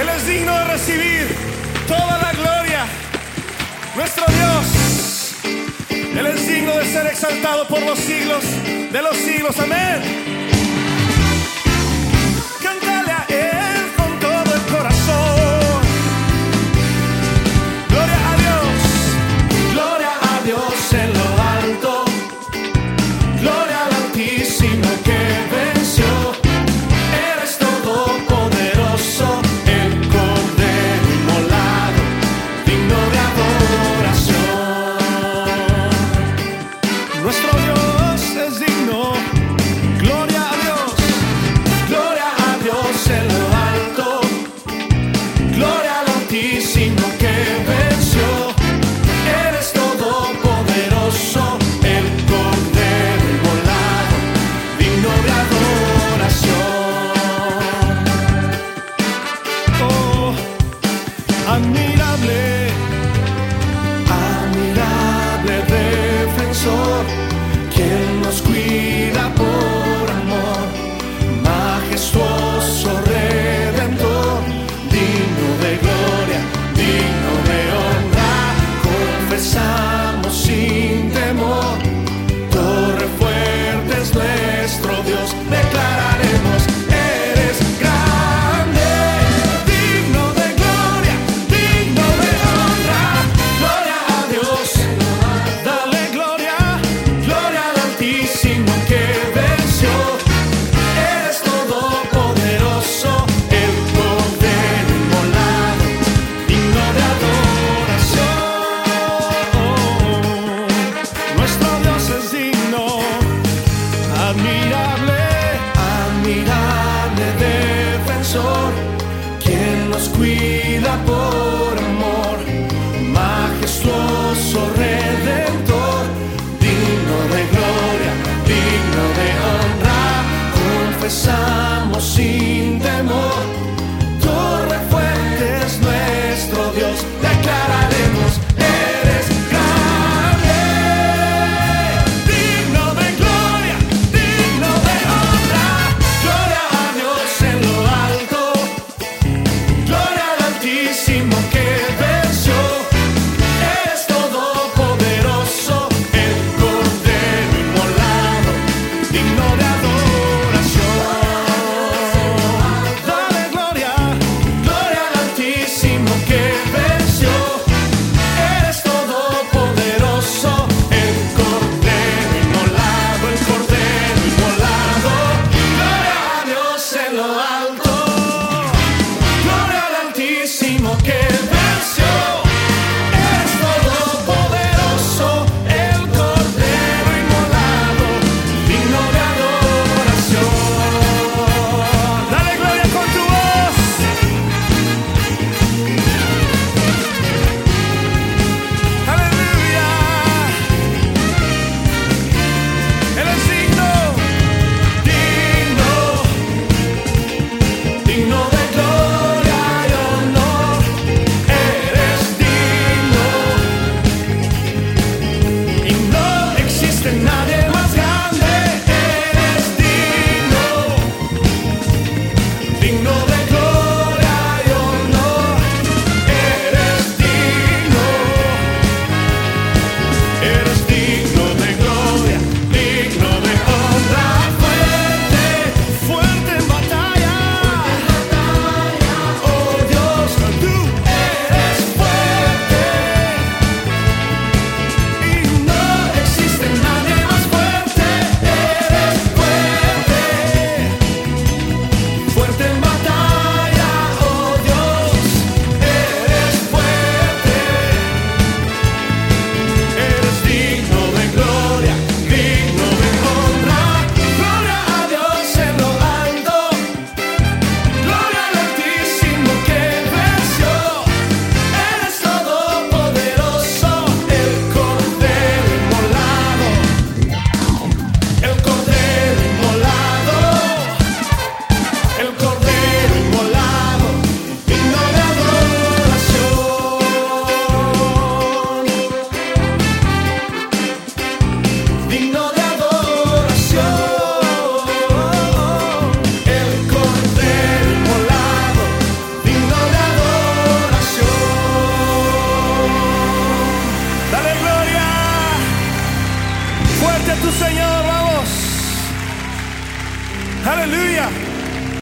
Él es digno de recibir toda la gloria. Nuestro Dios, Él es digno de ser exaltado por los siglos de los siglos. Amén. Hallelujah.